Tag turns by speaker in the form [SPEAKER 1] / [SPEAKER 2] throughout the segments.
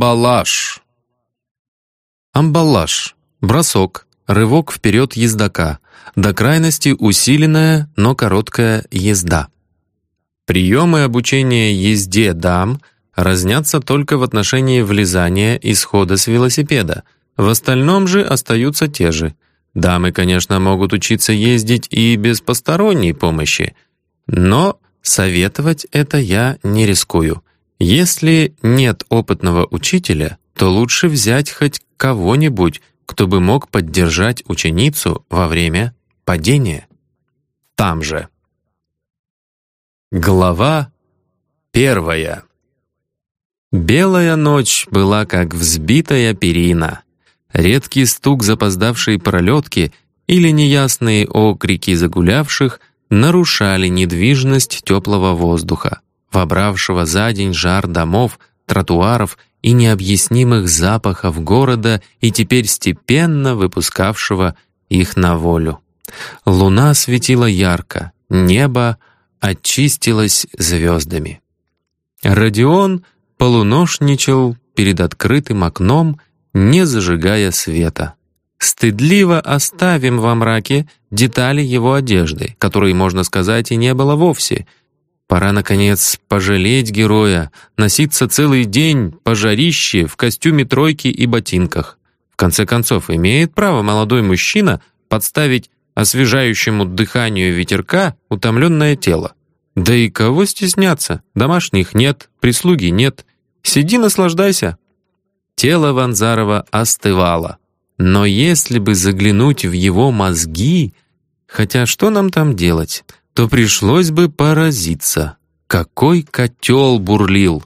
[SPEAKER 1] Амбалаж. Амбалаж. Бросок. Рывок вперед ездока. До крайности усиленная, но короткая езда. Приемы обучения езде дам разнятся только в отношении влезания и схода с велосипеда. В остальном же остаются те же. Дамы, конечно, могут учиться ездить и без посторонней помощи, но советовать это я не рискую. Если нет опытного учителя, то лучше взять хоть кого-нибудь, кто бы мог поддержать ученицу во время падения. Там же. Глава первая. Белая ночь была как взбитая перина. Редкий стук запоздавшей пролетки или неясные окрики загулявших нарушали недвижность теплого воздуха, вобравшего за день жар домов, тротуаров и необъяснимых запахов города и теперь степенно выпускавшего их на волю. Луна светила ярко, небо очистилось звездами. Родион полуношничал перед открытым окном, не зажигая света. Стыдливо оставим во мраке детали его одежды, которой, можно сказать, и не было вовсе. Пора, наконец, пожалеть героя, носиться целый день по жарище в костюме тройки и ботинках. В конце концов, имеет право молодой мужчина подставить освежающему дыханию ветерка утомленное тело. Да и кого стесняться? Домашних нет, прислуги нет. Сиди, наслаждайся. Тело Ванзарова остывало. Но если бы заглянуть в его мозги, хотя что нам там делать, то пришлось бы поразиться. Какой котел бурлил!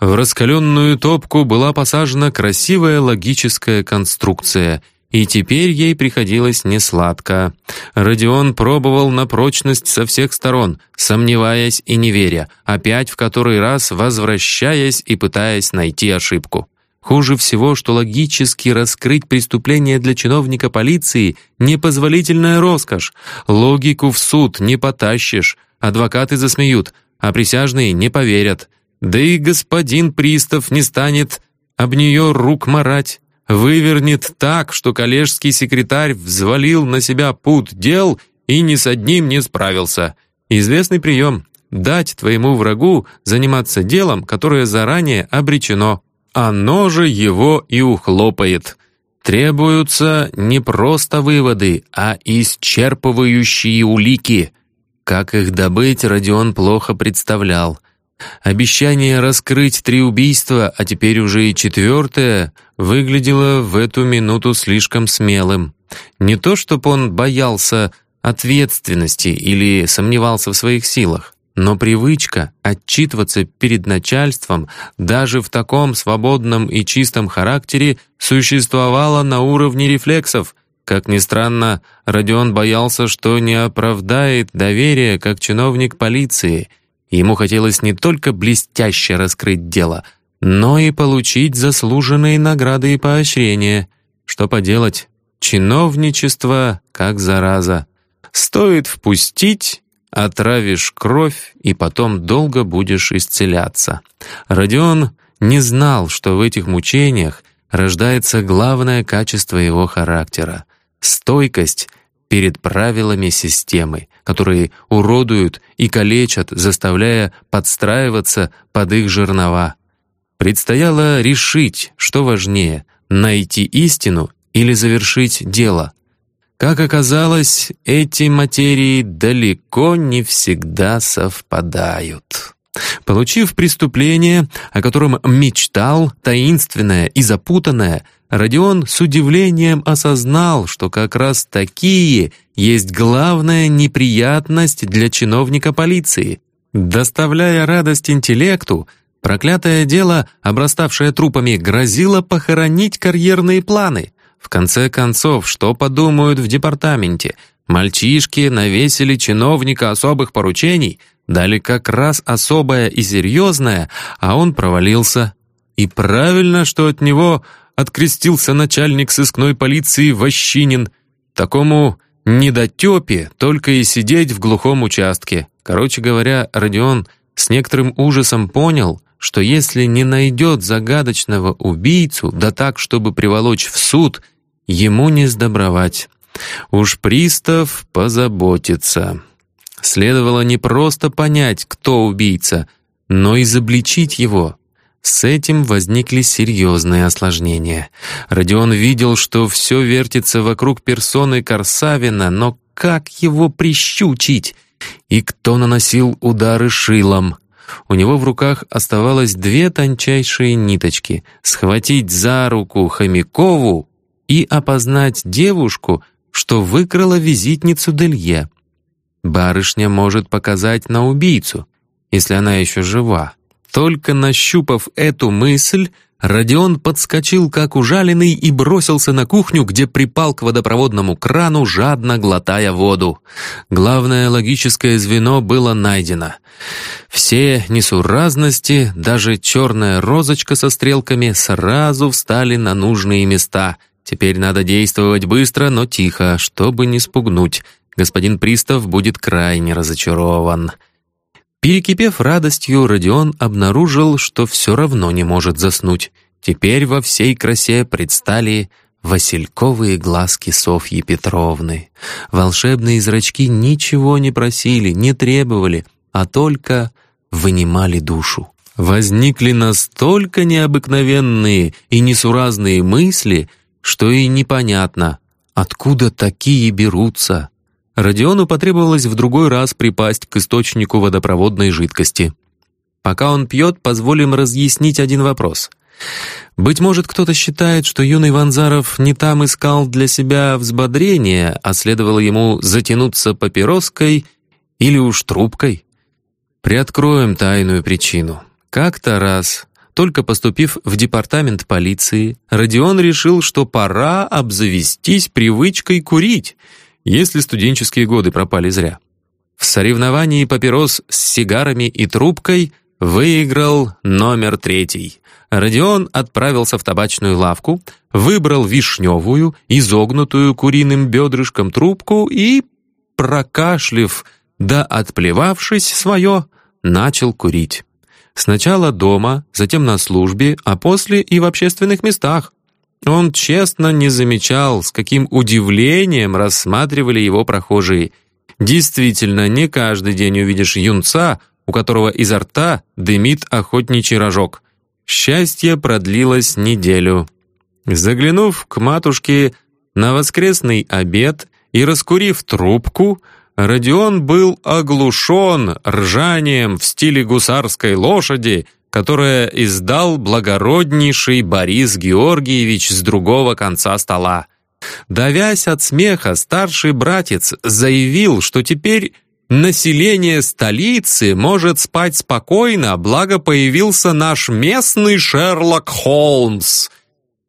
[SPEAKER 1] В раскаленную топку была посажена красивая логическая конструкция — и теперь ей приходилось несладко. Родион пробовал на прочность со всех сторон, сомневаясь и не веря, опять в который раз возвращаясь и пытаясь найти ошибку. Хуже всего, что логически раскрыть преступление для чиновника полиции — непозволительная роскошь. Логику в суд не потащишь, адвокаты засмеют, а присяжные не поверят. Да и господин пристав не станет об нее рук марать вывернет так, что коллежский секретарь взвалил на себя пут дел и ни с одним не справился. Известный прием — дать твоему врагу заниматься делом, которое заранее обречено. Оно же его и ухлопает. Требуются не просто выводы, а исчерпывающие улики. Как их добыть, Родион плохо представлял. Обещание раскрыть три убийства, а теперь уже и четвертое, выглядело в эту минуту слишком смелым. Не то, чтобы он боялся ответственности или сомневался в своих силах, но привычка отчитываться перед начальством даже в таком свободном и чистом характере существовала на уровне рефлексов. Как ни странно, Родион боялся, что не оправдает доверие как чиновник полиции — Ему хотелось не только блестяще раскрыть дело, но и получить заслуженные награды и поощрения. Что поделать, чиновничество как зараза. Стоит впустить, отравишь кровь, и потом долго будешь исцеляться. Родион не знал, что в этих мучениях рождается главное качество его характера — стойкость перед правилами системы, которые уродуют и калечат, заставляя подстраиваться под их жернова. Предстояло решить, что важнее — найти истину или завершить дело. Как оказалось, эти материи далеко не всегда совпадают. Получив преступление, о котором мечтал, таинственное и запутанное, Родион с удивлением осознал, что как раз такие есть главная неприятность для чиновника полиции. Доставляя радость интеллекту, проклятое дело, обраставшее трупами, грозило похоронить карьерные планы. В конце концов, что подумают в департаменте? Мальчишки навесили чиновника особых поручений, дали как раз особое и серьезное, а он провалился. И правильно, что от него открестился начальник сыскной полиции Ващинин. Такому недотепе только и сидеть в глухом участке. Короче говоря, Родион с некоторым ужасом понял, что если не найдет загадочного убийцу, да так, чтобы приволочь в суд, ему не сдобровать. Уж пристав позаботится. Следовало не просто понять, кто убийца, но изобличить его. С этим возникли серьезные осложнения. Родион видел, что все вертится вокруг персоны Корсавина, но как его прищучить? И кто наносил удары шилом? У него в руках оставалось две тончайшие ниточки — схватить за руку Хомякову и опознать девушку, что выкрала визитницу Делье. Барышня может показать на убийцу, если она еще жива. Только нащупав эту мысль, Родион подскочил как ужаленный и бросился на кухню, где припал к водопроводному крану, жадно глотая воду. Главное логическое звено было найдено. Все несуразности, даже черная розочка со стрелками, сразу встали на нужные места. Теперь надо действовать быстро, но тихо, чтобы не спугнуть. Господин Пристав будет крайне разочарован. Перекипев радостью, Родион обнаружил, что все равно не может заснуть. Теперь во всей красе предстали васильковые глазки Софьи Петровны. Волшебные зрачки ничего не просили, не требовали, а только вынимали душу. Возникли настолько необыкновенные и несуразные мысли, что и непонятно, откуда такие берутся. Родиону потребовалось в другой раз припасть к источнику водопроводной жидкости. Пока он пьет, позволим разъяснить один вопрос. Быть может, кто-то считает, что юный Ванзаров не там искал для себя взбодрения, а следовало ему затянуться папироской или уж трубкой? Приоткроем тайную причину. Как-то раз, только поступив в департамент полиции, Родион решил, что пора обзавестись привычкой курить — если студенческие годы пропали зря. В соревновании папирос с сигарами и трубкой выиграл номер третий. Родион отправился в табачную лавку, выбрал вишневую, изогнутую куриным бедрышком трубку и, прокашлив да отплевавшись свое, начал курить. Сначала дома, затем на службе, а после и в общественных местах. Он честно не замечал, с каким удивлением рассматривали его прохожие. Действительно, не каждый день увидишь юнца, у которого изо рта дымит охотничий рожок. Счастье продлилось неделю. Заглянув к матушке на воскресный обед и раскурив трубку, Родион был оглушен ржанием в стиле гусарской лошади, которое издал благороднейший Борис Георгиевич с другого конца стола. Давясь от смеха, старший братец заявил, что теперь население столицы может спать спокойно, благо появился наш местный Шерлок Холмс.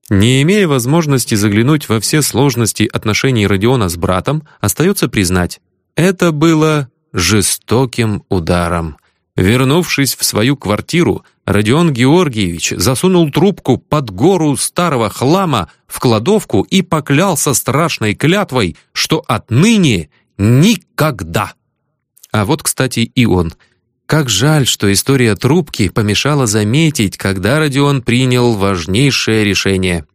[SPEAKER 1] Не имея возможности заглянуть во все сложности отношений Родиона с братом, остается признать, это было жестоким ударом. Вернувшись в свою квартиру, Родион Георгиевич засунул трубку под гору старого хлама в кладовку и поклялся страшной клятвой, что отныне никогда. А вот, кстати, и он. Как жаль, что история трубки помешала заметить, когда Родион принял важнейшее решение.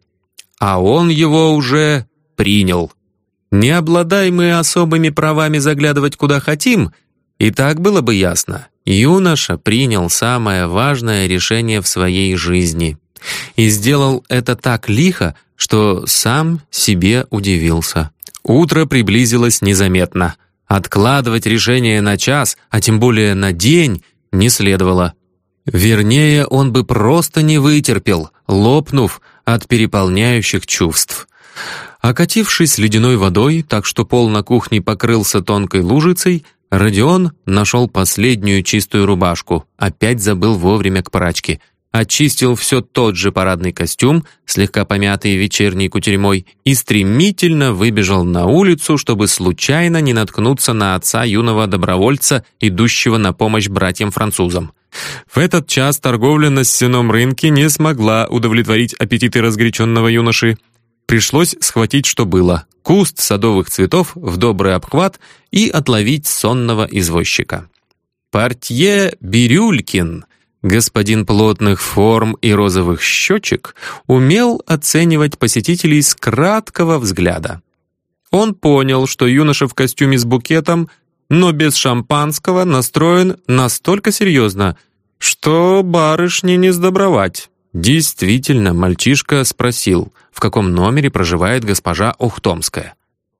[SPEAKER 1] А он его уже принял. Не обладай мы особыми правами заглядывать куда хотим, и так было бы ясно. Юноша принял самое важное решение в своей жизни. И сделал это так лихо, что сам себе удивился. Утро приблизилось незаметно. Откладывать решение на час, а тем более на день, не следовало. Вернее, он бы просто не вытерпел, лопнув от переполняющих чувств. Окатившись ледяной водой, так что пол на кухне покрылся тонкой лужицей, Родион нашел последнюю чистую рубашку, опять забыл вовремя к прачке. Очистил все тот же парадный костюм, слегка помятый вечерней кутерьмой, и стремительно выбежал на улицу, чтобы случайно не наткнуться на отца юного добровольца, идущего на помощь братьям-французам. В этот час торговля на сеном рынке не смогла удовлетворить аппетиты разгоряченного юноши. Пришлось схватить, что было. Куст садовых цветов в добрый обхват и отловить сонного извозчика. Портье Бирюлькин господин плотных форм и розовых щечек, умел оценивать посетителей с краткого взгляда. Он понял, что юноша в костюме с букетом, но без шампанского, настроен настолько серьезно, что барышне не сдобровать. Действительно, мальчишка спросил, в каком номере проживает госпожа Ухтомская.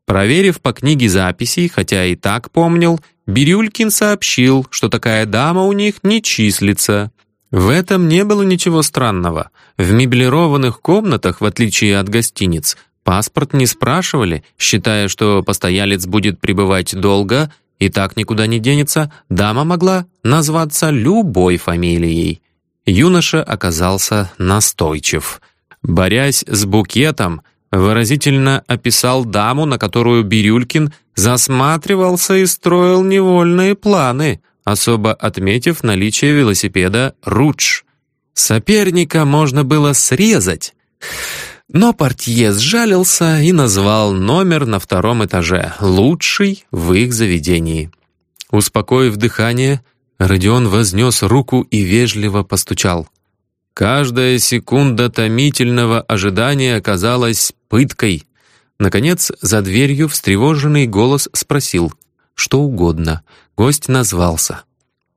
[SPEAKER 1] Проверив по книге записей, хотя и так помнил, Бирюлькин сообщил, что такая дама у них не числится. В этом не было ничего странного. В меблированных комнатах, в отличие от гостиниц, паспорт не спрашивали, считая, что постоялец будет пребывать долго и так никуда не денется, дама могла назваться любой фамилией. Юноша оказался настойчив. Борясь с букетом, выразительно описал даму, на которую Бирюлькин засматривался и строил невольные планы, особо отметив наличие велосипеда «Рудж». Соперника можно было срезать, но портье сжалился и назвал номер на втором этаже, лучший в их заведении. Успокоив дыхание, Родион вознес руку и вежливо постучал. Каждая секунда томительного ожидания оказалась пыткой. Наконец, за дверью встревоженный голос спросил что угодно. Гость назвался.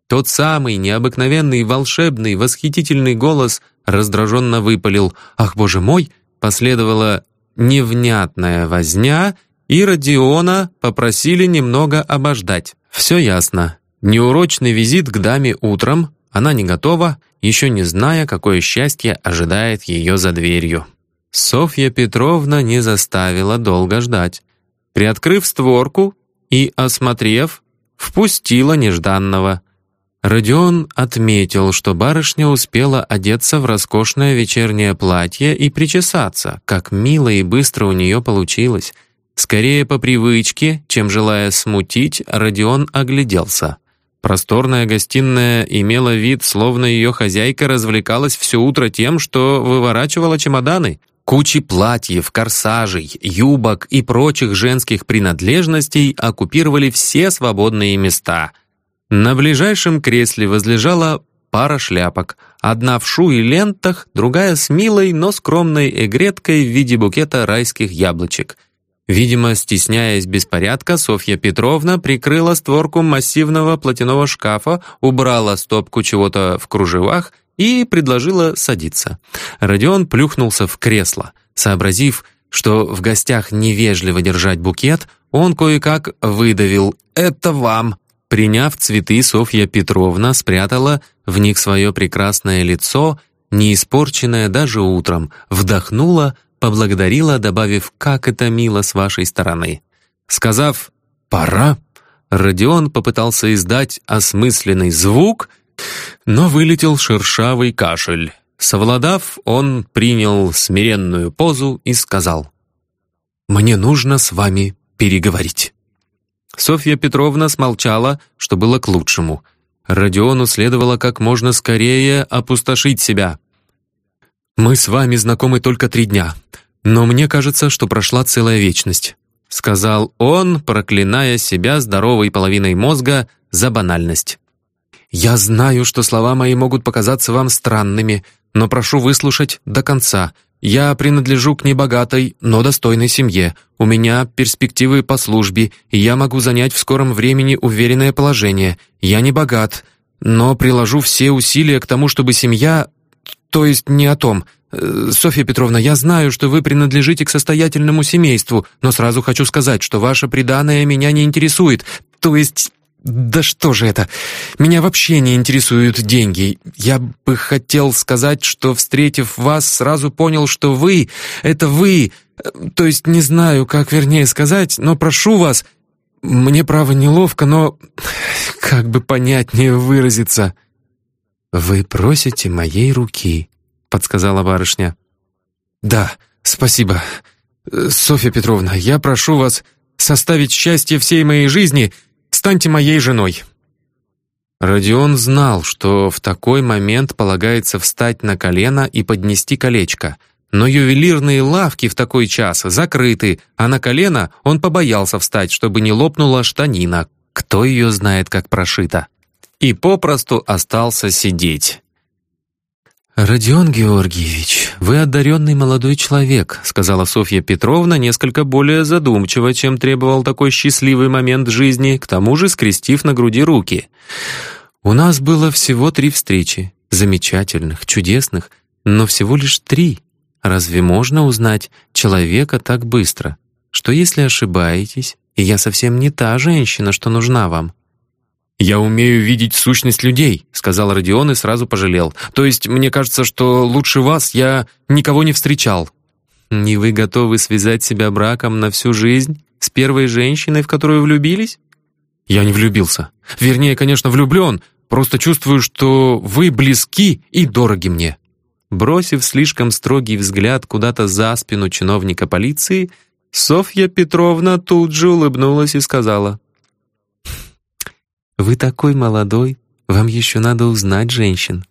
[SPEAKER 1] Тот самый необыкновенный, волшебный, восхитительный голос раздраженно выпалил «Ах, боже мой!» Последовала невнятная возня, и Родиона попросили немного обождать. Все ясно. Неурочный визит к даме утром, она не готова, еще не зная, какое счастье ожидает ее за дверью. Софья Петровна не заставила долго ждать. Приоткрыв створку и, осмотрев, впустила нежданного. Родион отметил, что барышня успела одеться в роскошное вечернее платье и причесаться, как мило и быстро у нее получилось. Скорее по привычке, чем желая смутить, Родион огляделся. Просторная гостиная имела вид, словно ее хозяйка развлекалась все утро тем, что выворачивала чемоданы. Кучи платьев, корсажей, юбок и прочих женских принадлежностей оккупировали все свободные места. На ближайшем кресле возлежала пара шляпок, одна в шу и лентах, другая с милой, но скромной эгреткой в виде букета райских яблочек — Видимо, стесняясь беспорядка, Софья Петровна прикрыла створку массивного платяного шкафа, убрала стопку чего-то в кружевах и предложила садиться. Родион плюхнулся в кресло. Сообразив, что в гостях невежливо держать букет, он кое-как выдавил «Это вам!». Приняв цветы, Софья Петровна спрятала в них свое прекрасное лицо, не испорченное даже утром, вдохнула, поблагодарила, добавив «как это мило с вашей стороны». Сказав «пора», Родион попытался издать осмысленный звук, но вылетел шершавый кашель. Совладав, он принял смиренную позу и сказал «Мне нужно с вами переговорить». Софья Петровна смолчала, что было к лучшему. Родиону следовало как можно скорее опустошить себя. «Мы с вами знакомы только три дня, но мне кажется, что прошла целая вечность», сказал он, проклиная себя здоровой половиной мозга за банальность. «Я знаю, что слова мои могут показаться вам странными, но прошу выслушать до конца. Я принадлежу к небогатой, но достойной семье. У меня перспективы по службе, и я могу занять в скором времени уверенное положение. Я не богат, но приложу все усилия к тому, чтобы семья то есть не о том. Э, Софья Петровна, я знаю, что вы принадлежите к состоятельному семейству, но сразу хочу сказать, что ваше преданное меня не интересует. То есть... Да что же это? Меня вообще не интересуют деньги. Я бы хотел сказать, что, встретив вас, сразу понял, что вы — это вы. Э, то есть не знаю, как вернее сказать, но прошу вас... Мне, право, неловко, но... Как бы понятнее выразиться... «Вы просите моей руки», — подсказала барышня. «Да, спасибо. Софья Петровна, я прошу вас составить счастье всей моей жизни. Станьте моей женой». Родион знал, что в такой момент полагается встать на колено и поднести колечко. Но ювелирные лавки в такой час закрыты, а на колено он побоялся встать, чтобы не лопнула штанина. Кто ее знает, как прошита? И попросту остался сидеть. «Родион Георгиевич, вы одаренный молодой человек», сказала Софья Петровна несколько более задумчиво, чем требовал такой счастливый момент жизни, к тому же скрестив на груди руки. «У нас было всего три встречи, замечательных, чудесных, но всего лишь три. Разве можно узнать человека так быстро? Что если ошибаетесь, и я совсем не та женщина, что нужна вам?» «Я умею видеть сущность людей», — сказал Родион и сразу пожалел. «То есть мне кажется, что лучше вас я никого не встречал». «Не вы готовы связать себя браком на всю жизнь с первой женщиной, в которую влюбились?» «Я не влюбился. Вернее, конечно, влюблен. Просто чувствую, что вы близки и дороги мне». Бросив слишком строгий взгляд куда-то за спину чиновника полиции, Софья Петровна тут же улыбнулась и сказала, «Вы такой молодой, вам еще надо узнать женщин.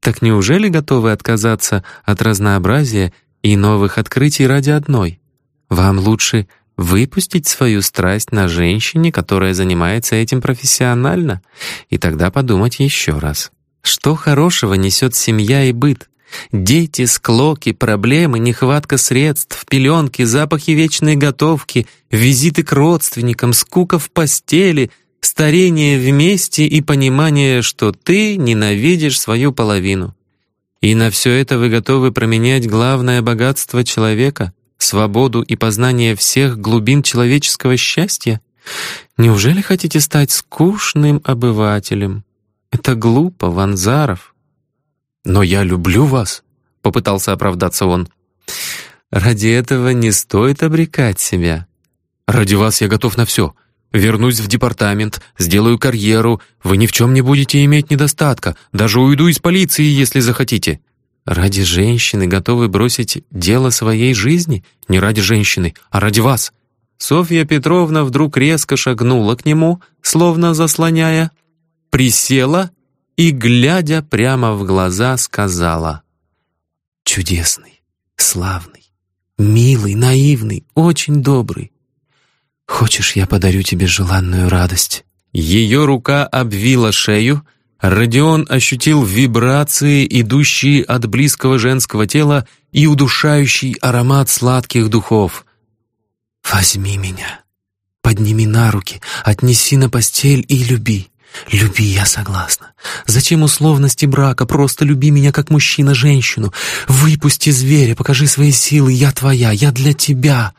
[SPEAKER 1] Так неужели готовы отказаться от разнообразия и новых открытий ради одной? Вам лучше выпустить свою страсть на женщине, которая занимается этим профессионально, и тогда подумать еще раз. Что хорошего несет семья и быт? Дети, склоки, проблемы, нехватка средств, пеленки, запахи вечной готовки, визиты к родственникам, скука в постели — старение вместе и понимание, что ты ненавидишь свою половину. И на все это вы готовы променять главное богатство человека, свободу и познание всех глубин человеческого счастья? Неужели хотите стать скучным обывателем? Это глупо, Ванзаров. «Но я люблю вас», — попытался оправдаться он. «Ради этого не стоит обрекать себя». «Ради вас я готов на все. Вернусь в департамент, сделаю карьеру, вы ни в чем не будете иметь недостатка, даже уйду из полиции, если захотите». «Ради женщины готовы бросить дело своей жизни? Не ради женщины, а ради вас». Софья Петровна вдруг резко шагнула к нему, словно заслоняя, присела и, глядя прямо в глаза, сказала «Чудесный, славный, милый, наивный, очень добрый. «Хочешь, я подарю тебе желанную радость?» Ее рука обвила шею, Родион ощутил вибрации, идущие от близкого женского тела и удушающий аромат сладких духов. «Возьми меня, подними на руки, отнеси на постель и люби. Люби, я согласна. Зачем условности брака? Просто люби меня как мужчина-женщину. Выпусти зверя, покажи свои силы, я твоя, я для тебя».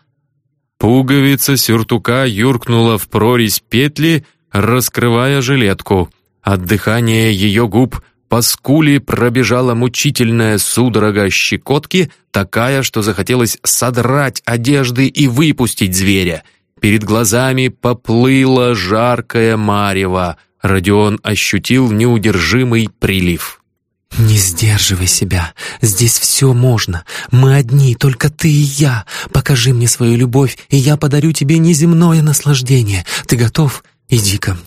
[SPEAKER 2] Пуговица сюртука юркнула в прорезь петли, раскрывая жилетку. От дыхания ее губ по скуле пробежала мучительная судорога щекотки, такая, что захотелось содрать одежды и выпустить зверя. Перед глазами поплыло жаркое марево. Родион ощутил неудержимый прилив.
[SPEAKER 1] «Не сдерживай себя. Здесь все можно. Мы одни, только ты и я. Покажи мне свою любовь, и я подарю тебе неземное наслаждение. Ты готов? Иди ко мне.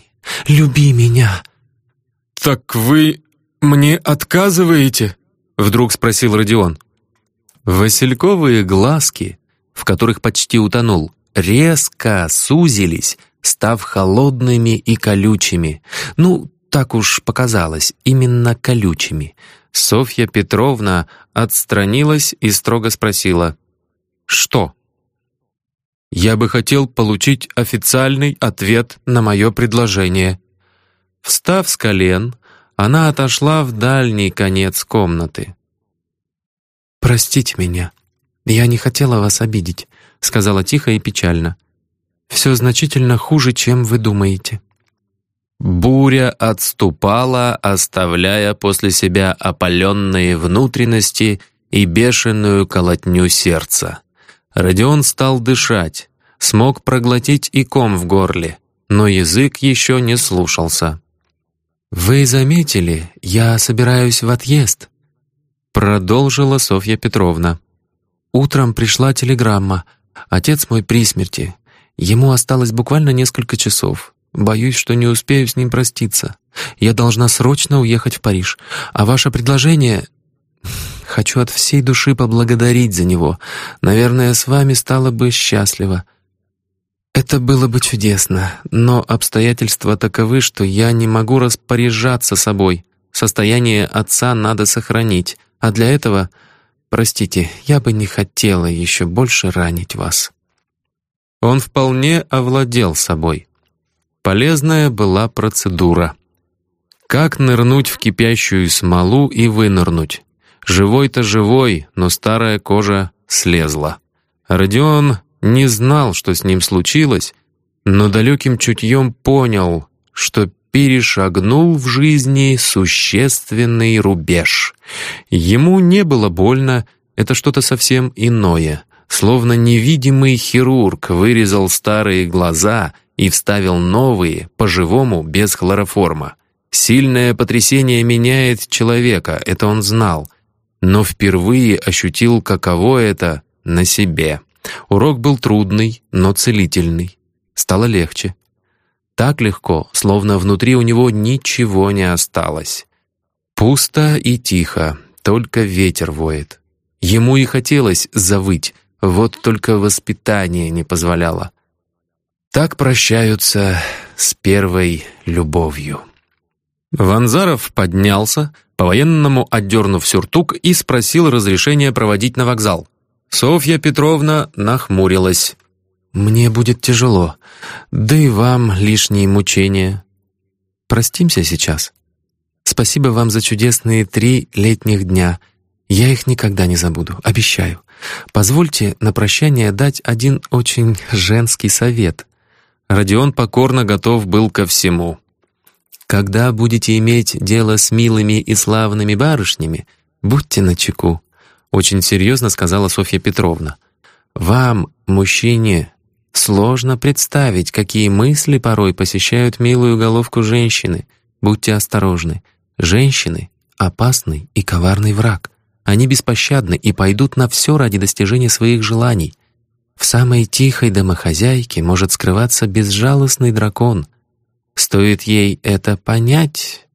[SPEAKER 1] Люби меня».
[SPEAKER 2] «Так вы мне отказываете?» Вдруг спросил Родион.
[SPEAKER 1] Васильковые глазки, в которых почти утонул, резко сузились, став холодными и колючими. Ну, так уж показалось, именно колючими. Софья Петровна отстранилась и строго спросила «Что?».
[SPEAKER 2] «Я бы хотел получить официальный ответ на мое предложение».
[SPEAKER 1] Встав с колен, она отошла в дальний конец комнаты. «Простите меня, я не хотела вас обидеть», — сказала тихо и печально. «Все значительно хуже, чем вы думаете».
[SPEAKER 2] Буря отступала, оставляя после себя опаленные внутренности и бешеную колотню сердца. Родион стал дышать, смог проглотить и ком в горле, но язык еще не слушался.
[SPEAKER 1] «Вы заметили, я собираюсь в отъезд», — продолжила Софья Петровна. «Утром пришла телеграмма. Отец мой при смерти. Ему осталось буквально несколько часов. Боюсь, что не успею с ним проститься. Я должна срочно уехать в Париж. А ваше предложение... Хочу от всей души поблагодарить за него. Наверное, с вами стало бы счастливо. Это было бы чудесно, но обстоятельства таковы, что я не могу распоряжаться собой. Состояние отца надо сохранить, А для этого, простите, я бы не хотела еще больше ранить вас».
[SPEAKER 2] Он вполне овладел собой. Полезная была процедура. Как нырнуть в кипящую смолу и вынырнуть? Живой-то живой, но старая кожа слезла. Родион не знал, что с ним случилось, но далеким чутьем понял, что перешагнул в жизни существенный рубеж. Ему не было больно, это что-то совсем иное. Словно невидимый хирург вырезал старые глаза и вставил новые, по-живому, без хлороформа. Сильное потрясение меняет человека, это он знал, но впервые ощутил, каково это на себе. Урок был трудный, но целительный. Стало легче. Так легко, словно внутри у него ничего не осталось. Пусто и тихо, только ветер воет. Ему и хотелось завыть, вот только воспитание не позволяло. Так прощаются с первой любовью. Ванзаров поднялся, по-военному отдернув сюртук и спросил разрешения проводить на вокзал. Софья Петровна нахмурилась.
[SPEAKER 1] «Мне будет тяжело, да и вам лишние мучения. Простимся сейчас. Спасибо вам за чудесные три летних дня. Я их никогда не забуду, обещаю. Позвольте на прощание дать один очень женский совет».
[SPEAKER 2] Родион покорно готов был ко всему.
[SPEAKER 1] «Когда будете иметь дело с милыми и славными барышнями, будьте начеку. Очень серьезно сказала Софья Петровна. «Вам, мужчине, сложно представить, какие мысли порой посещают милую головку женщины. Будьте осторожны. Женщины — опасный и коварный враг. Они беспощадны и пойдут на все ради достижения своих желаний. В самой тихой домохозяйке может скрываться безжалостный дракон. Стоит ей это понять...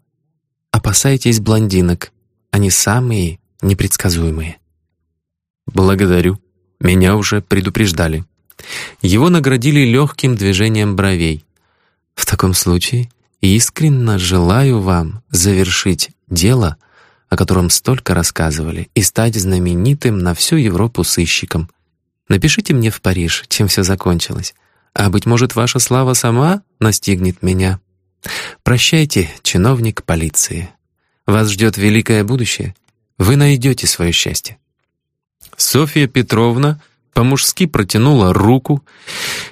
[SPEAKER 1] Опасайтесь блондинок. Они самые непредсказуемые.
[SPEAKER 2] «Благодарю. Меня уже предупреждали». Его наградили легким движением бровей.
[SPEAKER 1] «В таком случае искренне желаю вам завершить дело, о котором столько рассказывали, и стать знаменитым на всю Европу сыщиком. Напишите мне в Париж, чем все закончилось, а, быть может, ваша слава сама настигнет меня. Прощайте, чиновник полиции. Вас ждет великое будущее. Вы найдете свое счастье».
[SPEAKER 2] Софья Петровна по-мужски протянула руку.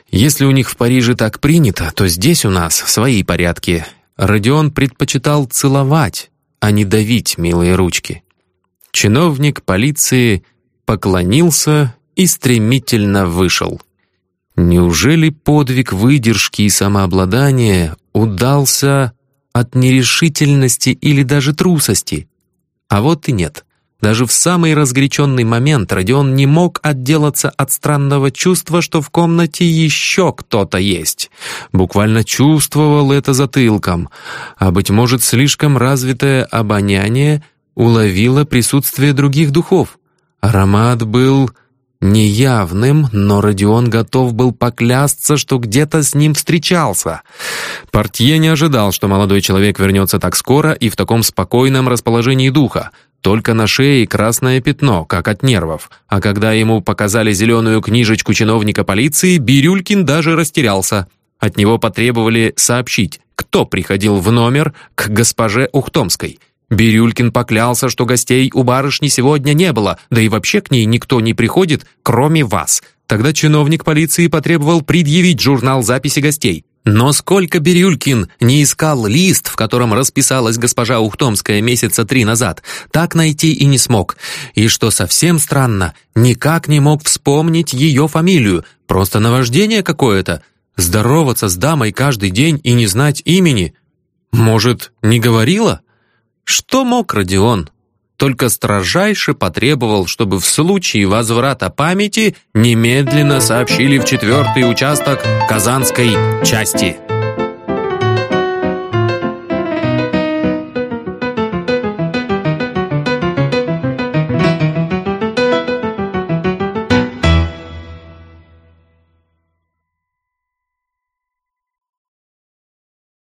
[SPEAKER 2] Если у них в Париже так принято, то здесь у нас свои порядки. Родион предпочитал целовать, а не давить милые ручки. Чиновник полиции поклонился и стремительно вышел. Неужели подвиг выдержки и самообладания удался от нерешительности или даже трусости? А вот и нет. Даже в самый разгоряченный момент Родион не мог отделаться от странного чувства, что в комнате еще кто-то есть. Буквально чувствовал это затылком, а, быть может, слишком развитое обоняние уловило присутствие других духов. Аромат был неявным, но Родион готов был поклясться, что где-то с ним встречался. Портье не ожидал, что молодой человек вернется так скоро и в таком спокойном расположении духа. Только на шее красное пятно, как от нервов. А когда ему показали зеленую книжечку чиновника полиции, Бирюлькин даже растерялся. От него потребовали сообщить, кто приходил в номер к госпоже Ухтомской. Бирюлькин поклялся, что гостей у барышни сегодня не было, да и вообще к ней никто не приходит, кроме вас. Тогда чиновник полиции потребовал предъявить журнал записи гостей. Но сколько Бирюлькин не искал лист, в котором расписалась госпожа Ухтомская месяца три назад, так найти и не смог. И что совсем странно, никак не мог вспомнить ее фамилию, просто наваждение какое-то. Здороваться с дамой каждый день и не знать имени. Может, не говорила? Что мог Родион? Только строжайше потребовал, чтобы в случае возврата памяти немедленно сообщили в четвертый участок Казанской части.